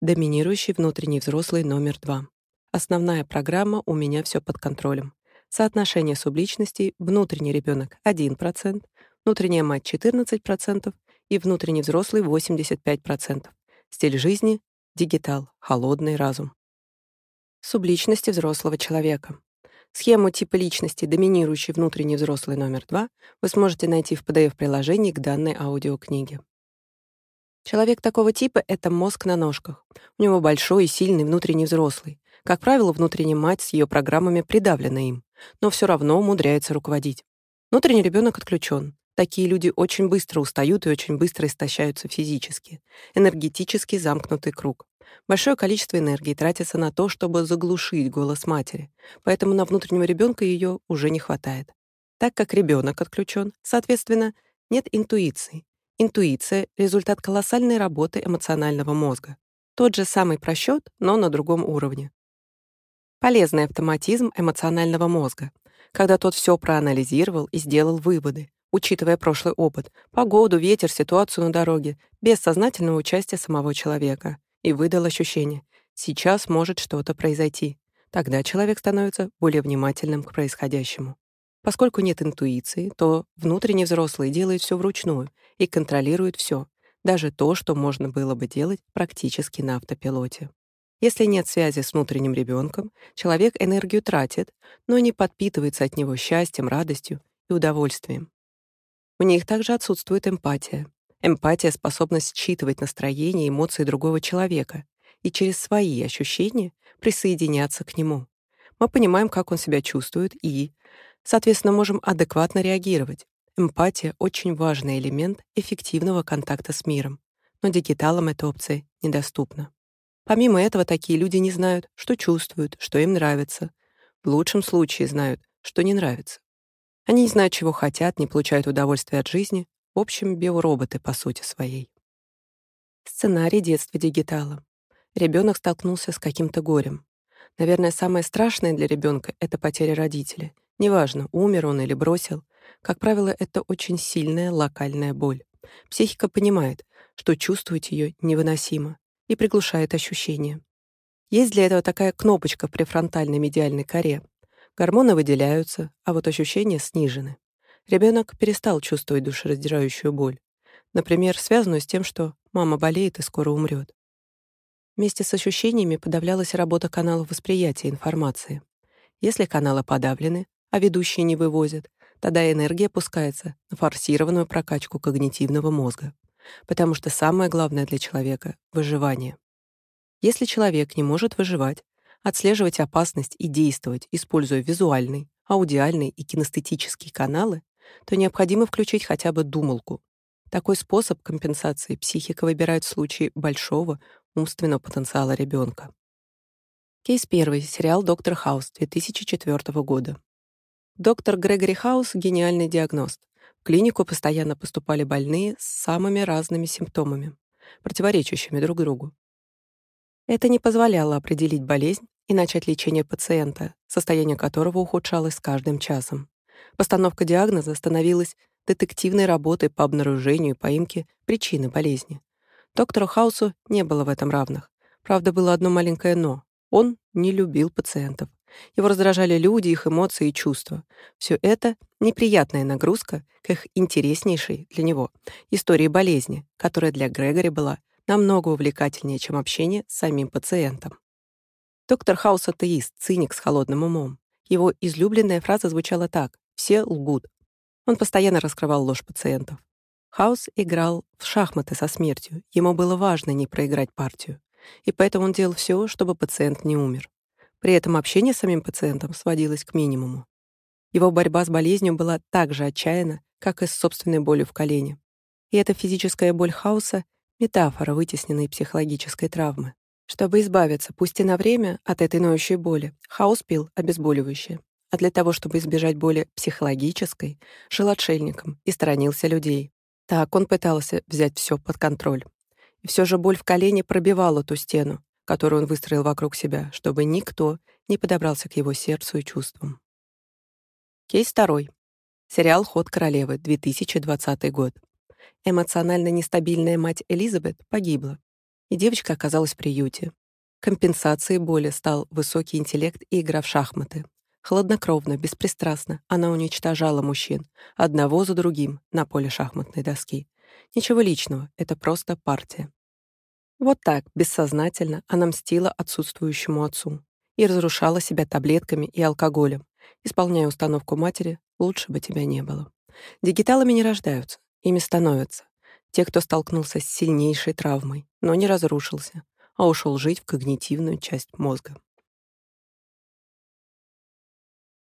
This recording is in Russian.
Доминирующий внутренний взрослый номер два. Основная программа «У меня все под контролем». Соотношение субличностей внутренний ребенок 1%, внутренняя мать 14% и внутренний взрослый 85%. Стиль жизни — дигитал, холодный разум. Субличности взрослого человека. Схему типа личности, доминирующий внутренний взрослый номер 2, вы сможете найти в PDF-приложении к данной аудиокниге. Человек такого типа — это мозг на ножках. У него большой и сильный внутренний взрослый. Как правило, внутренняя мать с ее программами придавлена им, но все равно умудряется руководить. Внутренний ребенок отключен. Такие люди очень быстро устают и очень быстро истощаются физически. Энергетически замкнутый круг. Большое количество энергии тратится на то, чтобы заглушить голос матери, поэтому на внутреннего ребенка ее уже не хватает. Так как ребенок отключен, соответственно, нет интуиции, Интуиция — результат колоссальной работы эмоционального мозга. Тот же самый просчет, но на другом уровне. Полезный автоматизм эмоционального мозга, когда тот все проанализировал и сделал выводы, учитывая прошлый опыт, погоду, ветер, ситуацию на дороге, без сознательного участия самого человека, и выдал ощущение «сейчас может что-то произойти». Тогда человек становится более внимательным к происходящему. Поскольку нет интуиции, то внутренний взрослый делает все вручную и контролирует все, даже то, что можно было бы делать практически на автопилоте. Если нет связи с внутренним ребенком, человек энергию тратит, но не подпитывается от него счастьем, радостью и удовольствием. У них также отсутствует эмпатия. Эмпатия — способность считывать настроение и эмоции другого человека и через свои ощущения присоединяться к нему. Мы понимаем, как он себя чувствует и, Соответственно, можем адекватно реагировать. Эмпатия — очень важный элемент эффективного контакта с миром, но дигиталам эта опция недоступна. Помимо этого, такие люди не знают, что чувствуют, что им нравится. В лучшем случае знают, что не нравится. Они не знают, чего хотят, не получают удовольствия от жизни. В общем, биороботы по сути своей. Сценарий детства дигитала. Ребенок столкнулся с каким-то горем. Наверное, самое страшное для ребенка — это потеря родителя — Неважно, умер он или бросил. Как правило, это очень сильная локальная боль. Психика понимает, что чувствовать ее невыносимо и приглушает ощущения. Есть для этого такая кнопочка в префронтальной медиальной коре. Гормоны выделяются, а вот ощущения снижены. Ребенок перестал чувствовать душераздирающую боль. Например, связанную с тем, что мама болеет и скоро умрет. Вместе с ощущениями подавлялась работа каналов восприятия информации. Если каналы подавлены, а ведущие не вывозят, тогда энергия пускается на форсированную прокачку когнитивного мозга. Потому что самое главное для человека — выживание. Если человек не может выживать, отслеживать опасность и действовать, используя визуальный, аудиальный и кинестетические каналы, то необходимо включить хотя бы думалку. Такой способ компенсации психика выбирает в случае большого умственного потенциала ребенка. Кейс первый. Сериал «Доктор Хаус» 2004 года. Доктор Грегори Хаус — гениальный диагност. В клинику постоянно поступали больные с самыми разными симптомами, противоречащими друг другу. Это не позволяло определить болезнь и начать лечение пациента, состояние которого ухудшалось с каждым часом. Постановка диагноза становилась детективной работой по обнаружению и поимке причины болезни. Доктору Хаусу не было в этом равных. Правда, было одно маленькое «но». Он не любил пациентов. Его раздражали люди, их эмоции и чувства. Все это — неприятная нагрузка к их интереснейшей для него истории болезни, которая для Грегори была намного увлекательнее, чем общение с самим пациентом. Доктор Хаус — атеист, циник с холодным умом. Его излюбленная фраза звучала так «все лгут». Он постоянно раскрывал ложь пациентов. Хаус играл в шахматы со смертью. Ему было важно не проиграть партию. И поэтому он делал все, чтобы пациент не умер. При этом общение с самим пациентом сводилось к минимуму. Его борьба с болезнью была так же отчаянна, как и с собственной болью в колене. И эта физическая боль хаоса — метафора вытесненной психологической травмы. Чтобы избавиться, пусть и на время, от этой ноющей боли, хаос пил обезболивающее. А для того, чтобы избежать боли психологической, жил отшельником и сторонился людей. Так он пытался взять все под контроль. И все же боль в колене пробивала ту стену, которую он выстроил вокруг себя, чтобы никто не подобрался к его сердцу и чувствам. Кейс второй. Сериал «Ход королевы», 2020 год. Эмоционально нестабильная мать Элизабет погибла. и девочка оказалась в приюте. Компенсацией боли стал высокий интеллект и игра в шахматы. Хладнокровно, беспристрастно она уничтожала мужчин, одного за другим, на поле шахматной доски. Ничего личного, это просто партия. Вот так, бессознательно, она мстила отсутствующему отцу и разрушала себя таблетками и алкоголем, исполняя установку матери «лучше бы тебя не было». Дигиталами не рождаются, ими становятся. Те, кто столкнулся с сильнейшей травмой, но не разрушился, а ушел жить в когнитивную часть мозга.